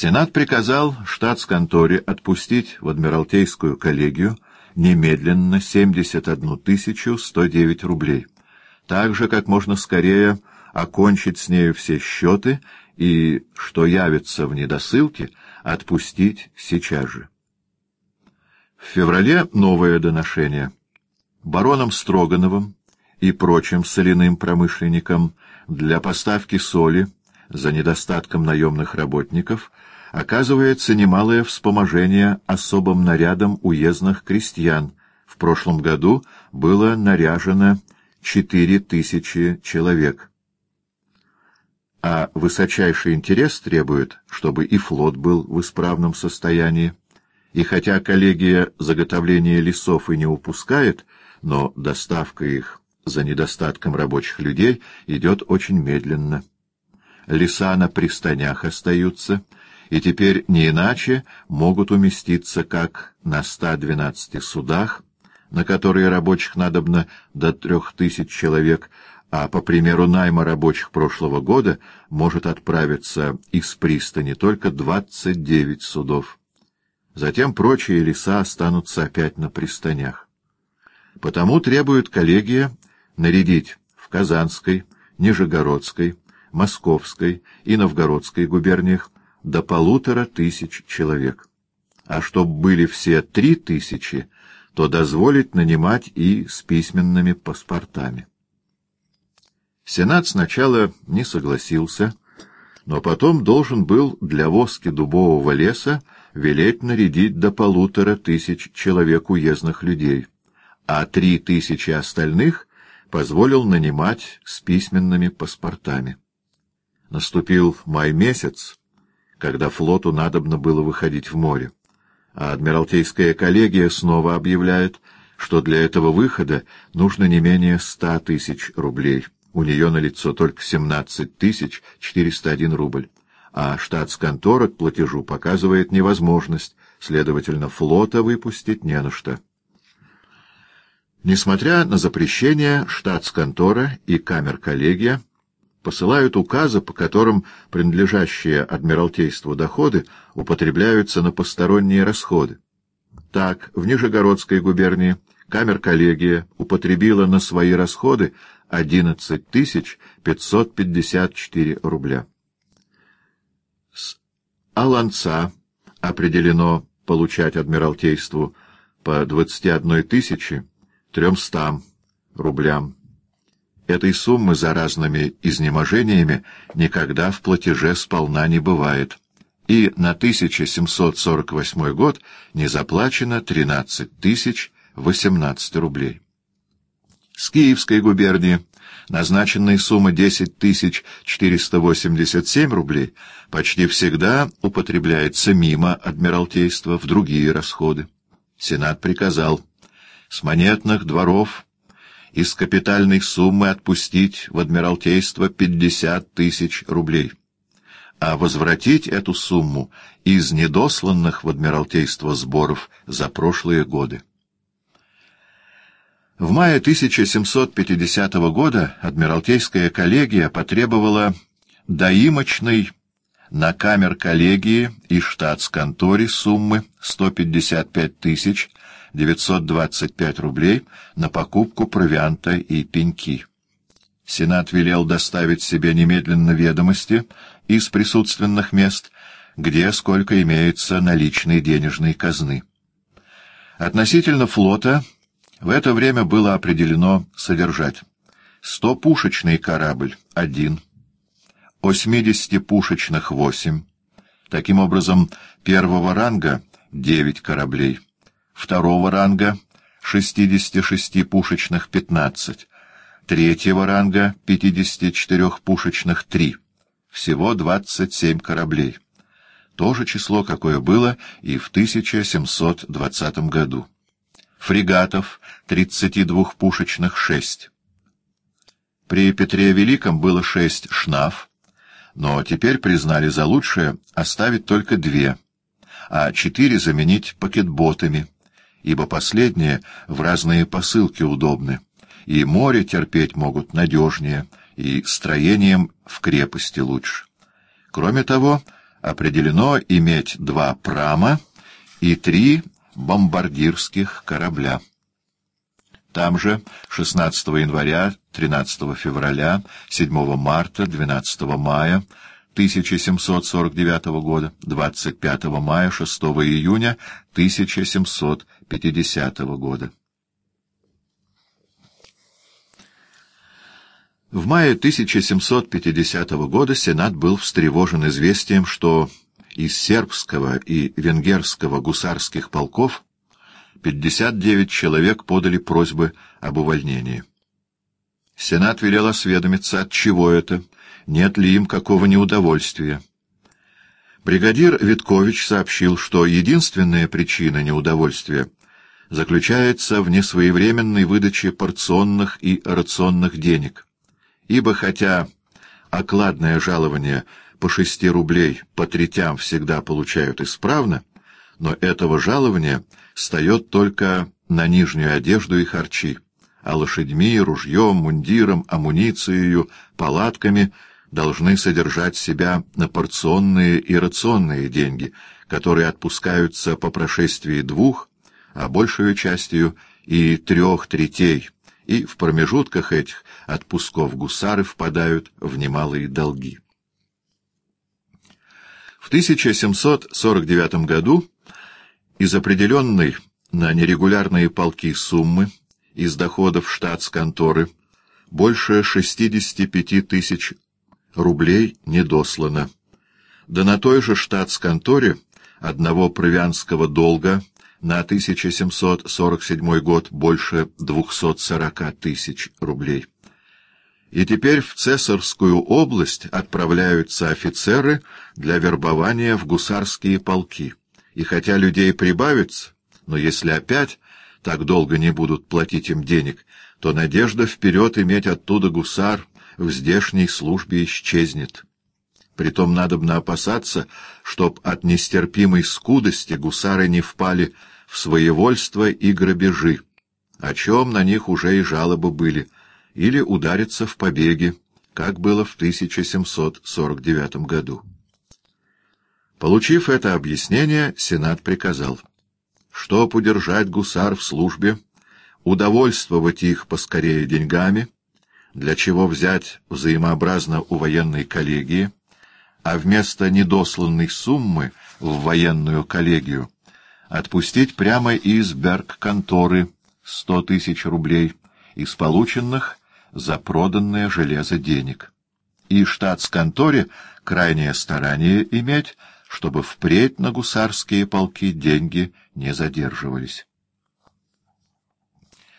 Сенат приказал штатс-конторе отпустить в Адмиралтейскую коллегию немедленно 71 109 рублей, так же, как можно скорее окончить с нею все счеты и, что явится в недосылке, отпустить сейчас же. В феврале новое доношение. Бароном Строгановым и прочим соляным промышленникам для поставки соли за недостатком наемных работников оказывается немалое вспоможение особым нарядом уездных крестьян. В прошлом году было наряжено четыре тысячи человек. А высочайший интерес требует, чтобы и флот был в исправном состоянии. И хотя коллегия заготовления лесов и не упускает, но доставка их за недостатком рабочих людей идет очень медленно. Леса на пристанях остаются, и теперь не иначе могут уместиться как на 112 судах, на которые рабочих надобно до трех тысяч человек, а, по примеру найма рабочих прошлого года, может отправиться из пристани только 29 судов. Затем прочие леса останутся опять на пристанях. Потому требует коллегия нарядить в Казанской, Нижегородской, Московской и Новгородской губерниях до полутора тысяч человек. А чтоб были все три тысячи, то дозволить нанимать и с письменными паспортами. Сенат сначала не согласился, но потом должен был для воски дубового леса велеть нарядить до полутора тысяч человек уездных людей, а три тысячи остальных позволил нанимать с письменными паспортами. Наступил май месяц, когда флоту надобно было выходить в море, а Адмиралтейская коллегия снова объявляет, что для этого выхода нужно не менее ста тысяч рублей. У нее налицо только семнадцать тысяч четыреста один рубль, а штатс-контора к платежу показывает невозможность, следовательно, флота выпустить не на что. Несмотря на запрещение, штатс-контора и камер-коллегия посылают указы, по которым принадлежащие Адмиралтейству доходы употребляются на посторонние расходы. Так, в Нижегородской губернии камер-коллегия употребила на свои расходы 11 554 рубля. С Аланца определено получать Адмиралтейству по 21 тысячи 300 рублям Этой суммы за разными изнеможениями никогда в платеже сполна не бывает. И на 1748 год не заплачено 13 тысяч 18 рублей. С Киевской губернии назначенная сумма 10 тысяч 487 рублей почти всегда употребляется мимо Адмиралтейства в другие расходы. Сенат приказал с монетных дворов из капитальной суммы отпустить в Адмиралтейство 50 тысяч рублей, а возвратить эту сумму из недосланных в Адмиралтейство сборов за прошлые годы. В мае 1750 года Адмиралтейская коллегия потребовала доимочной на камер коллегии и штатс-конторе суммы 155 тысяч 925 рублей на покупку провианта и пеньки. Сенат велел доставить себе немедленно ведомости из присутственных мест, где сколько имеется наличной денежной казны. Относительно флота в это время было определено содержать 100-пушечный корабль — один, 80-пушечных — восемь, таким образом первого ранга — девять кораблей — второго ранга — 66 пушечных — 15, третьего ранга — 54 пушечных — 3, всего 27 кораблей. То же число, какое было и в 1720 году. Фрегатов — 32 пушечных — 6. При Петре Великом было шесть шнаф, но теперь признали за лучшее оставить только две, а четыре заменить пакетботами — ибо последние в разные посылки удобны, и море терпеть могут надежнее, и строением в крепости лучше. Кроме того, определено иметь два прама и три бомбардирских корабля. Там же 16 января, 13 февраля, 7 марта, 12 мая 1749 года, 25 мая, 6 июня 1750 года. В мае 1750 года Сенат был встревожен известием, что из сербского и венгерского гусарских полков 59 человек подали просьбы об увольнении. Сенат велел осведомиться, от чего это, нет ли им какого неудовольствия. Бригадир Виткович сообщил, что единственная причина неудовольствия заключается в несвоевременной выдаче порционных и рационных денег ибо хотя окладное жалование по шести рублей по третям всегда получают исправно, но этого жалования стает только на нижнюю одежду и харчи, а лошадьми, ружьем, мундиром, амуницией, палатками должны содержать себя на порционные и рационные деньги, которые отпускаются по прошествии двух, а большую частью и трех третей и в промежутках этих отпусков гусары впадают в немалые долги. В 1749 году из определенной на нерегулярные полки суммы из доходов штатс-конторы больше 65 тысяч рублей недослано. Да на той же штатс-конторе одного провианского долга на 1747 год больше 240 тысяч рублей. И теперь в Цесарскую область отправляются офицеры для вербования в гусарские полки. И хотя людей прибавится, но если опять так долго не будут платить им денег, то надежда вперед иметь оттуда гусар в здешней службе исчезнет. Притом надобно опасаться, чтоб от нестерпимой скудости гусары не впали в своевольство и грабежи, о чем на них уже и жалобы были, или удариться в побеги, как было в 1749 году. Получив это объяснение, Сенат приказал, чтоб удержать гусар в службе, удовольствовать их поскорее деньгами, для чего взять взаимообразно у военной коллегии, а вместо недосланной суммы в военную коллегию отпустить прямо из Берг-конторы сто тысяч рублей из полученных за проданное железо денег. И штатс-конторе крайнее старание иметь, чтобы впредь на гусарские полки деньги не задерживались.